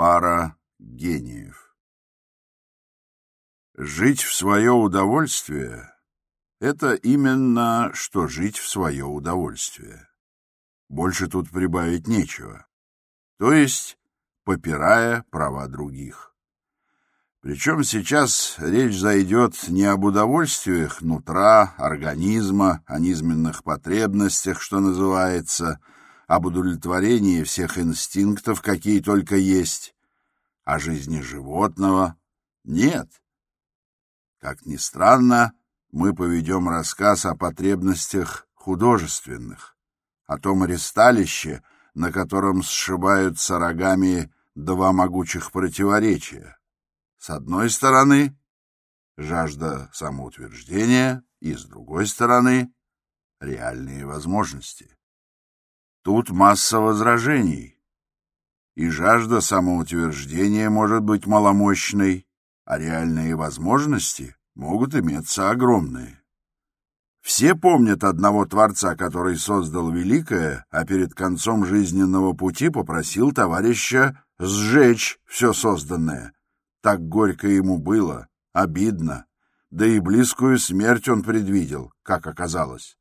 Пара гениев. Жить в свое удовольствие — это именно что жить в свое удовольствие. Больше тут прибавить нечего. То есть, попирая права других. Причем сейчас речь зайдет не об удовольствиях нутра, организма, о низменных потребностях, что называется, об удовлетворении всех инстинктов, какие только есть, о жизни животного. Нет. Как ни странно, мы поведем рассказ о потребностях художественных, о том аресталище, на котором сшибаются рогами два могучих противоречия. С одной стороны, жажда самоутверждения, и с другой стороны, реальные возможности. Тут масса возражений. И жажда самоутверждения может быть маломощной, а реальные возможности могут иметься огромные. Все помнят одного Творца, который создал великое, а перед концом жизненного пути попросил товарища сжечь все созданное. Так горько ему было, обидно, да и близкую смерть он предвидел, как оказалось.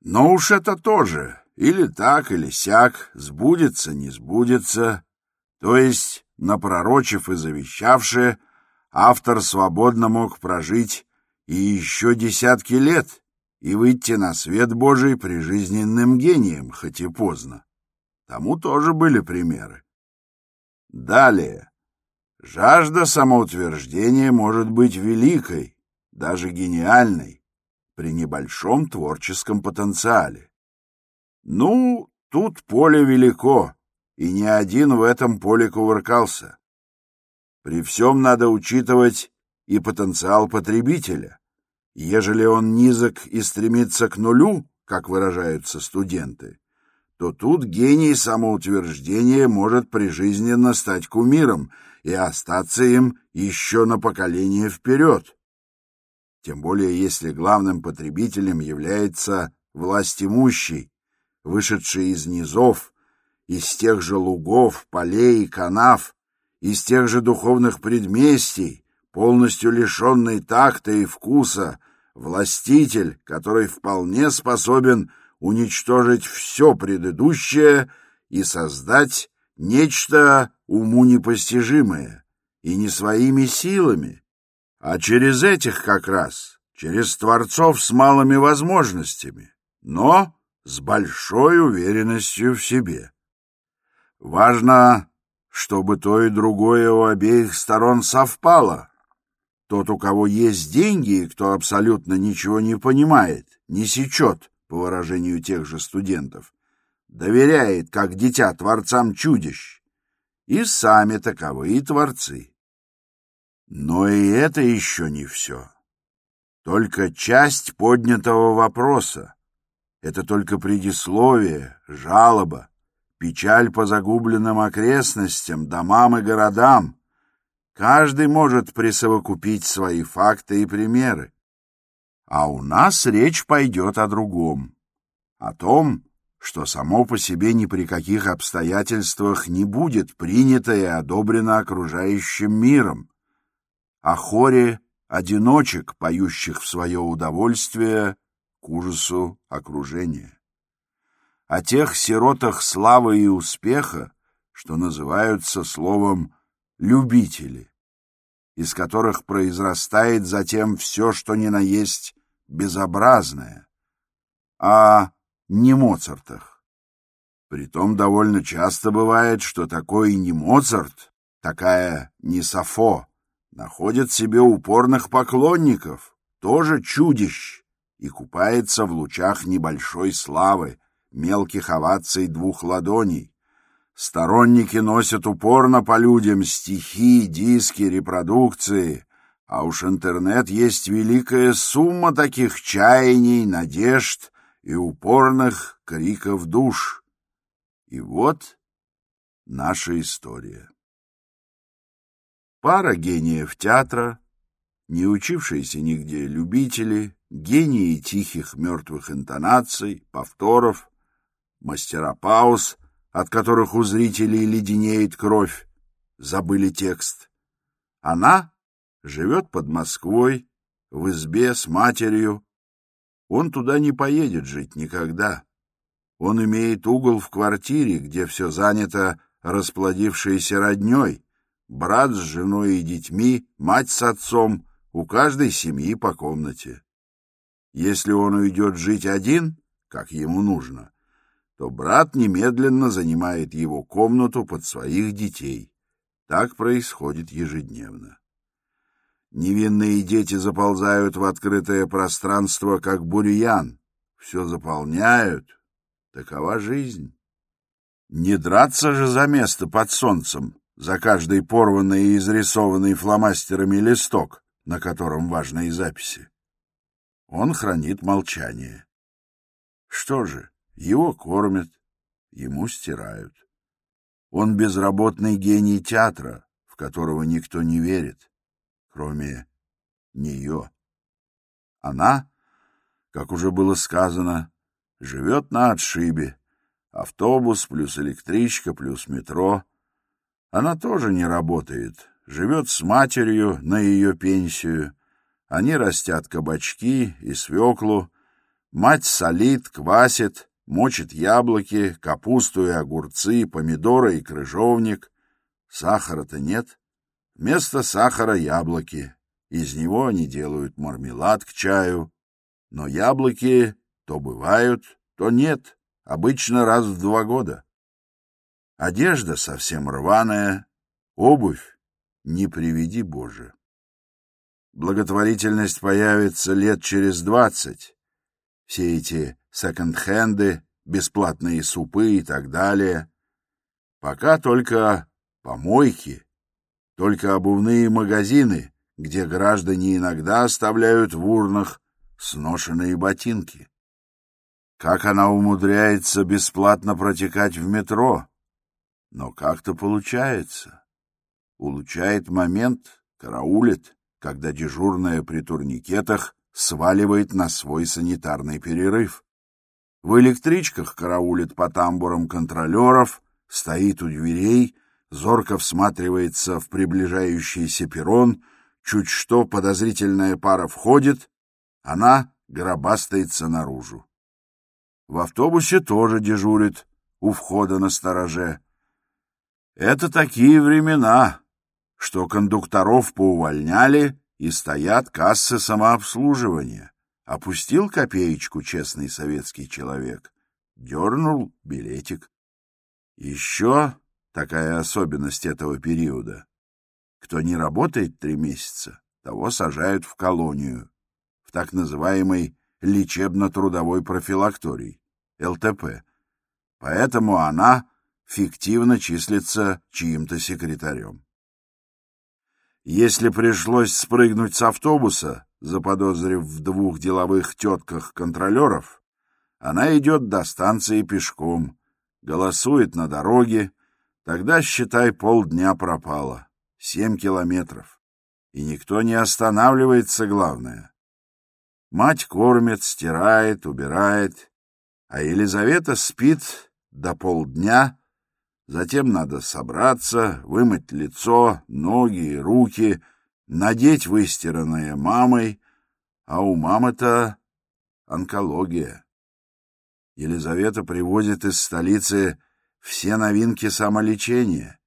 Но уж это тоже или так, или сяк, сбудется, не сбудется. То есть, напророчив и завещавшее, автор свободно мог прожить и еще десятки лет и выйти на свет Божий прижизненным гением, хоть и поздно. Тому тоже были примеры. Далее. Жажда самоутверждения может быть великой, даже гениальной, при небольшом творческом потенциале. Ну, тут поле велико, и ни один в этом поле кувыркался. При всем надо учитывать и потенциал потребителя. Ежели он низок и стремится к нулю, как выражаются студенты, то тут гений самоутверждения может прижизненно стать кумиром и остаться им еще на поколение вперед. Тем более, если главным потребителем является власть имущий, вышедшие из низов, из тех же лугов, полей и канав, из тех же духовных предместий, полностью лишенный такта и вкуса, властитель, который вполне способен уничтожить все предыдущее и создать нечто уму непостижимое, и не своими силами, а через этих как раз, через творцов с малыми возможностями, но с большой уверенностью в себе. Важно, чтобы то и другое у обеих сторон совпало. Тот, у кого есть деньги, и кто абсолютно ничего не понимает, не сечет, по выражению тех же студентов, доверяет, как дитя, творцам чудищ, и сами таковые творцы. Но и это еще не все. Только часть поднятого вопроса, это только предисловие, жалоба, печаль по загубленным окрестностям, домам и городам. Каждый может присовокупить свои факты и примеры. А у нас речь пойдет о другом. О том, что само по себе ни при каких обстоятельствах не будет принято и одобрено окружающим миром. О хоре одиночек, поющих в свое удовольствие к ужасу окружения. О тех сиротах славы и успеха, что называются словом «любители», из которых произрастает затем все, что ни на есть безобразное, а не Моцартах. Притом довольно часто бывает, что такой не Моцарт, такая не Сафо, находит себе упорных поклонников, тоже чудищ, и купается в лучах небольшой славы, мелких оваций двух ладоней. Сторонники носят упорно по людям стихи, диски, репродукции, а уж интернет есть великая сумма таких чаяний, надежд и упорных криков душ. И вот наша история. Пара гениев театра, не учившиеся нигде любители, гении тихих мертвых интонаций, повторов, мастера пауз, от которых у зрителей леденеет кровь, забыли текст. Она живет под Москвой, в избе с матерью. Он туда не поедет жить никогда. Он имеет угол в квартире, где все занято расплодившейся родней, брат с женой и детьми, мать с отцом, у каждой семьи по комнате. Если он уйдет жить один, как ему нужно, то брат немедленно занимает его комнату под своих детей. Так происходит ежедневно. Невинные дети заползают в открытое пространство, как бурьян. Все заполняют. Такова жизнь. Не драться же за место под солнцем, за каждый порванный и изрисованный фломастерами листок, на котором важные записи. Он хранит молчание. Что же, его кормят, ему стирают. Он безработный гений театра, в которого никто не верит кроме нее. Она, как уже было сказано, живет на отшибе. Автобус плюс электричка плюс метро. Она тоже не работает, живет с матерью на ее пенсию. Они растят кабачки и свеклу. Мать солит, квасит, мочит яблоки, капусту и огурцы, помидоры и крыжовник. Сахара-то нет. Вместо сахара яблоки. Из него они делают мармелад к чаю. Но яблоки то бывают, то нет, обычно раз в два года. Одежда совсем рваная, обувь не приведи Боже. Благотворительность появится лет через двадцать. Все эти секонд-хенды, бесплатные супы и так далее. Пока только помойки только обувные магазины, где граждане иногда оставляют в урнах сношенные ботинки. Как она умудряется бесплатно протекать в метро? Но как-то получается. Улучшает момент, караулит, когда дежурная при турникетах сваливает на свой санитарный перерыв. В электричках караулит по тамбурам контролеров, стоит у дверей, зорко всматривается в приближающийся перрон, чуть что подозрительная пара входит, она гробастается наружу. В автобусе тоже дежурит у входа на стороже. Это такие времена, что кондукторов поувольняли и стоят кассы самообслуживания. Опустил копеечку честный советский человек, дернул билетик. Еще Такая особенность этого периода. Кто не работает три месяца, того сажают в колонию, в так называемый лечебно-трудовой профилакторий, ЛТП. Поэтому она фиктивно числится чьим-то секретарем. Если пришлось спрыгнуть с автобуса, заподозрив в двух деловых тетках контролеров, она идет до станции пешком, голосует на дороге, Тогда, считай, полдня пропало. Семь километров. И никто не останавливается, главное. Мать кормит, стирает, убирает, а Елизавета спит до полдня, затем надо собраться, вымыть лицо, ноги и руки, надеть выстиранное мамой, а у мамы-то онкология. Елизавета привозит из столицы все новинки самолечения.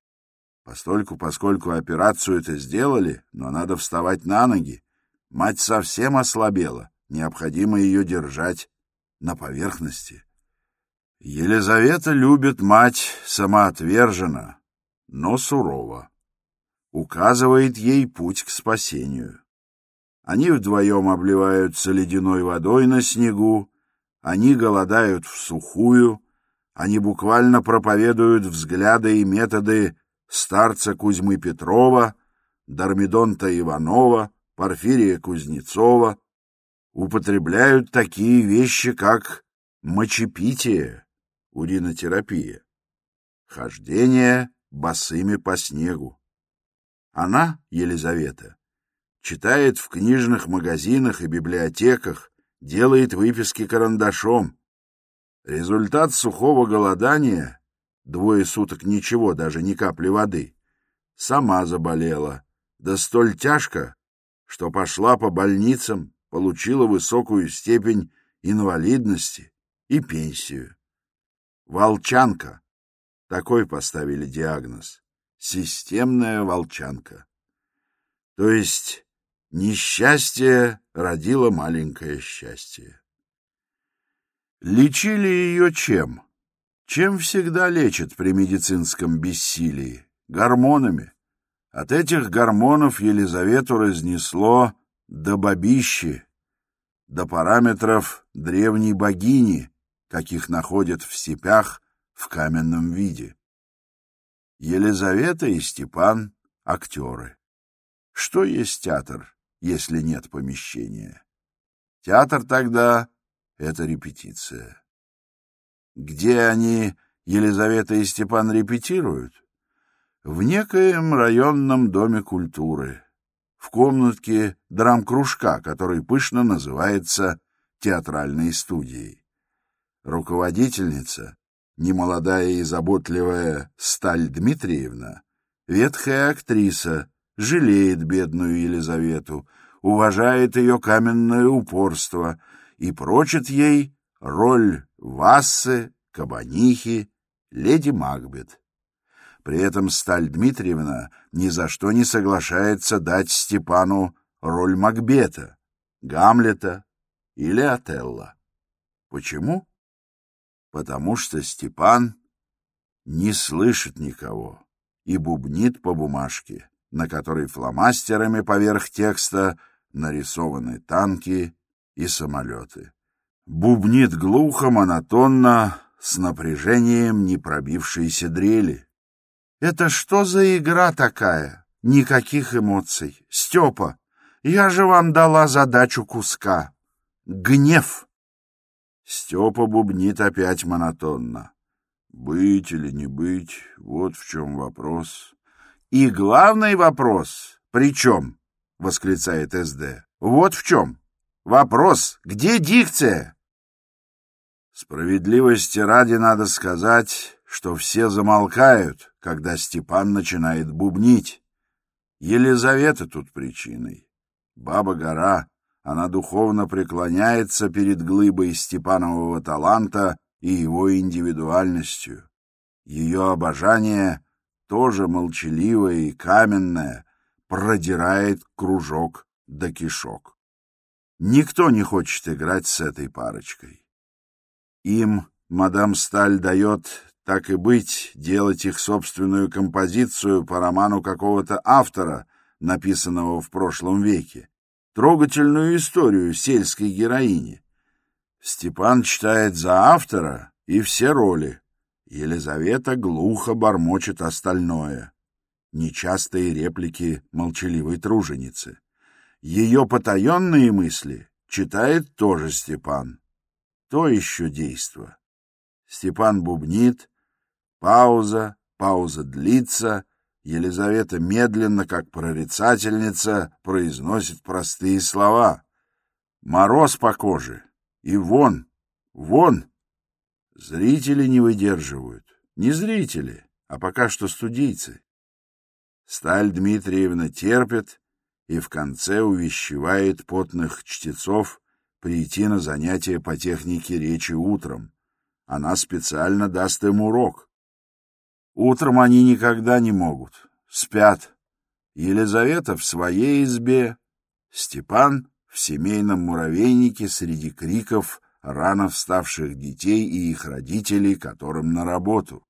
Постольку, поскольку операцию это сделали, но надо вставать на ноги. Мать совсем ослабела, необходимо ее держать на поверхности. Елизавета любит мать самоотверженно, но сурово. Указывает ей путь к спасению. Они вдвоем обливаются ледяной водой на снегу, они голодают в сухую, они буквально проповедуют взгляды и методы старца Кузьмы Петрова, Дармидонта Иванова, Порфирия Кузнецова, употребляют такие вещи, как мочепитие, уринотерапия, хождение босыми по снегу. Она, Елизавета, читает в книжных магазинах и библиотеках, делает выписки карандашом, Результат сухого голодания — двое суток ничего, даже ни капли воды сама заболела, да столь тяжко, что пошла по больницам, получила высокую степень инвалидности и пенсию. Волчанка. Такой поставили диагноз. Системная волчанка. То есть несчастье родило маленькое счастье. Лечили ее чем? Чем всегда лечат при медицинском бессилии? Гормонами. От этих гормонов Елизавету разнесло до бабищи, до параметров древней богини, каких находят в степях в каменном виде. Елизавета и Степан — актеры. Что есть театр, если нет помещения? Театр тогда — это репетиция. Где они, Елизавета и Степан, репетируют? В некоем районном доме культуры, в комнатке драм-кружка, который пышно называется театральной студией. Руководительница, немолодая и заботливая Сталь Дмитриевна, ветхая актриса, жалеет бедную Елизавету, уважает ее каменное упорство и прочит ей роль Вассы, Кабанихи, леди Макбет. При этом Сталь Дмитриевна ни за что не соглашается дать Степану роль Макбета, Гамлета или Отелла. Почему? Потому что Степан не слышит никого и бубнит по бумажке, на которой фломастерами поверх текста нарисованы танки и самолеты бубнит глухо, монотонно, с напряжением не пробившейся дрели. «Это что за игра такая? Никаких эмоций. Степа, я же вам дала задачу куска. Гнев!» Степа бубнит опять монотонно. «Быть или не быть, вот в чем вопрос». «И главный вопрос, при чем?» — восклицает СД. «Вот в чем. Вопрос, где дикция?» Справедливости ради надо сказать, что все замолкают, когда Степан начинает бубнить. Елизавета тут причиной. Баба-гора, она духовно преклоняется перед глыбой Степанового таланта и его индивидуальностью. Ее обожание, тоже молчаливое и каменное, продирает кружок до кишок. Никто не хочет играть с этой парочкой. Им мадам Сталь дает, так и быть, делать их собственную композицию по роману какого-то автора, написанного в прошлом веке, трогательную историю сельской героини. Степан читает за автора и все роли. Елизавета глухо бормочет остальное. Нечастые реплики молчаливой труженицы. Ее потаенные мысли читает тоже Степан. То еще действо. Степан бубнит, пауза, пауза длится, Елизавета медленно, как прорицательница, произносит простые слова. Мороз по коже. И вон, вон. Зрители не выдерживают. Не зрители, а пока что студийцы. Сталь Дмитриевна терпит и в конце увещевает потных чтецов прийти на занятия по технике речи утром. Она специально даст им урок. Утром они никогда не могут. Спят. Елизавета в своей избе, Степан в семейном муравейнике среди криков рано вставших детей и их родителей, которым на работу.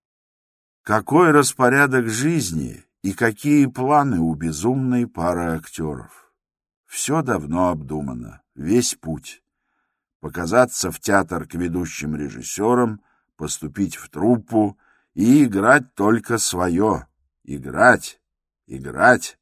Какой распорядок жизни и какие планы у безумной пары актеров? Все давно обдумано, весь путь показаться в театр к ведущим режиссерам, поступить в труппу и играть только свое. Играть, играть.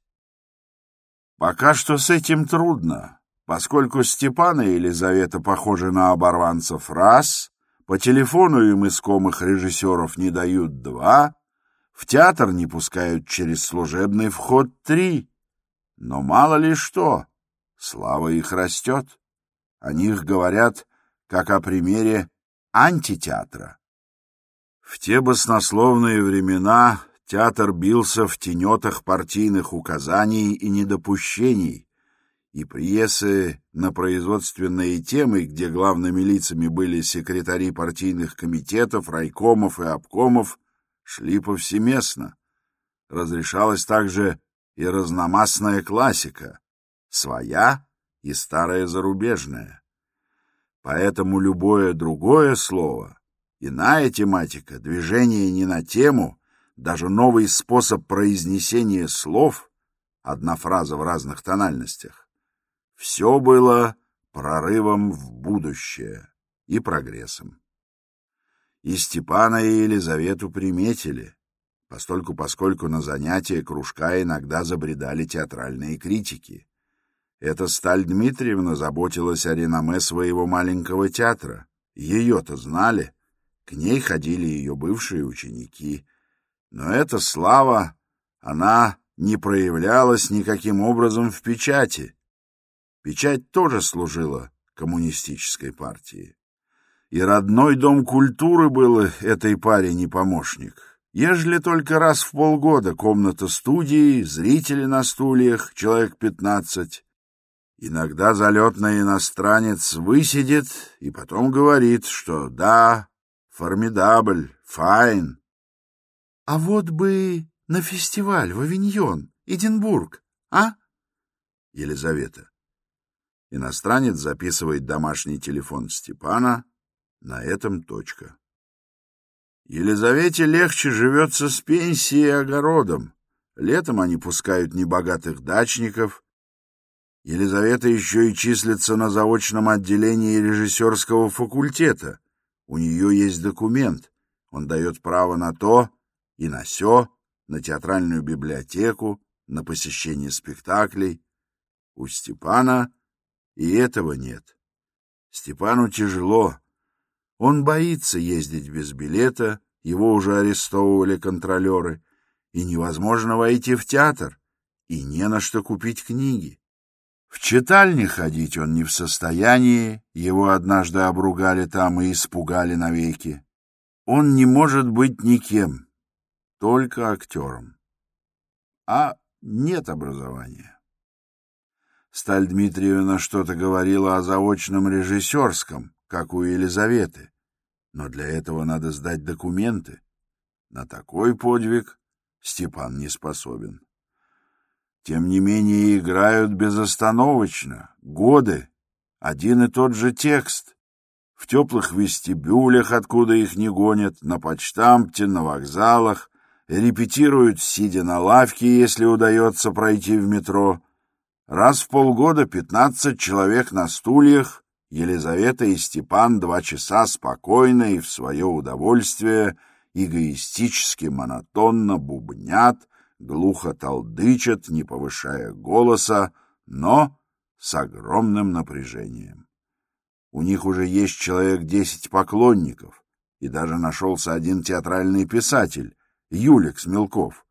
Пока что с этим трудно, поскольку Степан и Елизавета похожи на оборванцев раз, по телефону им искомых режиссеров не дают два, в театр не пускают через служебный вход три. Но мало ли что, слава их растет. О них говорят, как о примере антитеатра. В те баснословные времена Театр бился в тенетах партийных указаний и недопущений, и пьесы на производственные темы, где главными лицами были секретари партийных комитетов, райкомов и обкомов, шли повсеместно. Разрешалась также и разномастная классика, своя и старая зарубежная. Поэтому любое другое слово, иная тематика, движение не на тему, даже новый способ произнесения слов, одна фраза в разных тональностях, все было прорывом в будущее и прогрессом. И Степана и Елизавету приметили, постольку поскольку на занятия кружка иногда забредали театральные критики. Эта Сталь Дмитриевна заботилась о реноме своего маленького театра. Ее-то знали, к ней ходили ее бывшие ученики. Но эта слава, она не проявлялась никаким образом в печати. Печать тоже служила коммунистической партии. И родной дом культуры был этой паре не помощник. Ежели только раз в полгода комната студии, зрители на стульях, человек пятнадцать, Иногда залетный иностранец высидит и потом говорит, что да, formidable, fine. А вот бы на фестиваль в Авиньон, Эдинбург, а? Елизавета. Иностранец записывает домашний телефон Степана. На этом точка. Елизавете легче живется с пенсией и огородом. Летом они пускают небогатых дачников, Елизавета еще и числится на заочном отделении режиссерского факультета. У нее есть документ. Он дает право на то и на сё, на театральную библиотеку, на посещение спектаклей. У Степана и этого нет. Степану тяжело. Он боится ездить без билета, его уже арестовывали контролеры, и невозможно войти в театр, и не на что купить книги. В читальне ходить он не в состоянии, его однажды обругали там и испугали навеки. Он не может быть никем, только актером. А нет образования. Сталь Дмитриевна что-то говорила о заочном режиссерском, как у Елизаветы, но для этого надо сдать документы. На такой подвиг Степан не способен. Тем не менее играют безостановочно, годы, один и тот же текст. В теплых вестибюлях, откуда их не гонят, на почтамте, на вокзалах, репетируют, сидя на лавке, если удается пройти в метро. Раз в полгода пятнадцать человек на стульях, Елизавета и Степан два часа спокойно и в свое удовольствие эгоистически монотонно бубнят, глухо толдычат, не повышая голоса, но с огромным напряжением. У них уже есть человек десять поклонников, и даже нашелся один театральный писатель, Юлик Смелков,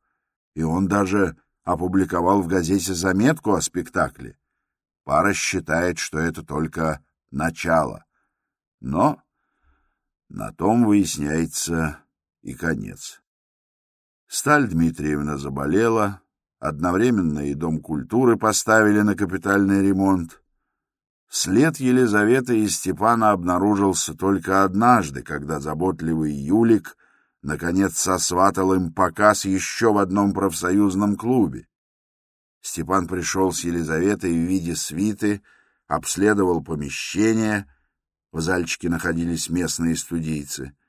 и он даже опубликовал в газете заметку о спектакле. Пара считает, что это только начало, но на том выясняется и конец. Сталь Дмитриевна заболела, одновременно и Дом культуры поставили на капитальный ремонт. След Елизаветы и Степана обнаружился только однажды, когда заботливый Юлик наконец сосватал им показ еще в одном профсоюзном клубе. Степан пришел с Елизаветой в виде свиты, обследовал помещение, в зальчике находились местные студийцы —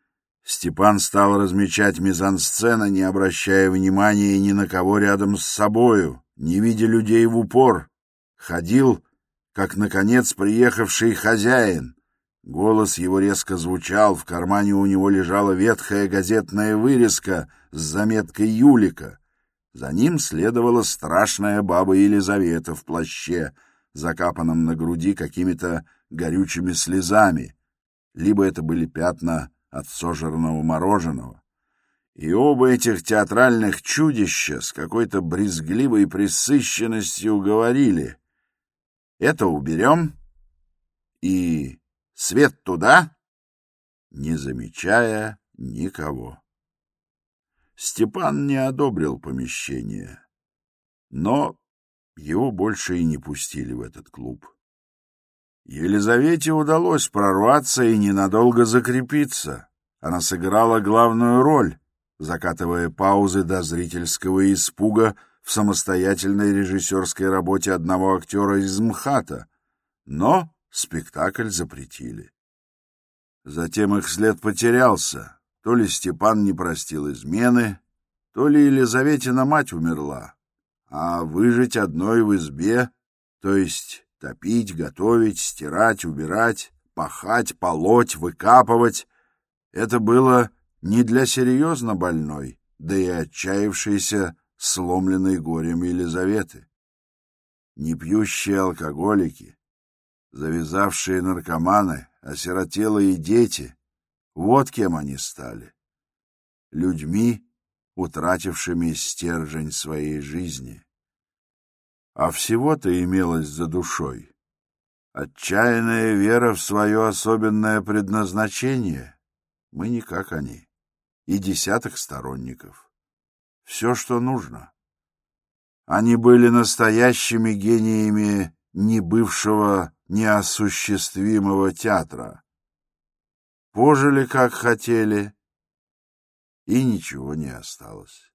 Степан стал размечать мизансцены, не обращая внимания ни на кого рядом с собою, не видя людей в упор. Ходил, как, наконец, приехавший хозяин. Голос его резко звучал, в кармане у него лежала ветхая газетная вырезка с заметкой Юлика. За ним следовала страшная баба Елизавета в плаще, закапанном на груди какими-то горючими слезами. Либо это были пятна от сожранного мороженого. И оба этих театральных чудища с какой-то брезгливой присыщенностью говорили «Это уберем» и «Свет туда», не замечая никого. Степан не одобрил помещение, но его больше и не пустили в этот клуб. Елизавете удалось прорваться и ненадолго закрепиться. Она сыграла главную роль, закатывая паузы до зрительского испуга в самостоятельной режиссерской работе одного актера из МХАТа, но спектакль запретили. Затем их след потерялся. То ли Степан не простил измены, то ли Елизаветина мать умерла. А выжить одной в избе, то есть топить, готовить, стирать, убирать, пахать, полоть, выкапывать — это было не для серьезно больной, да и отчаявшейся, сломленной горем Елизаветы. Непьющие алкоголики, завязавшие наркоманы, осиротелые дети — вот кем они стали. Людьми, утратившими стержень своей жизни. А всего-то имелось за душой. Отчаянная вера в свое особенное предназначение. Мы не как они. И десяток сторонников. Все, что нужно. Они были настоящими гениями небывшего неосуществимого театра. Пожили, как хотели, и ничего не осталось.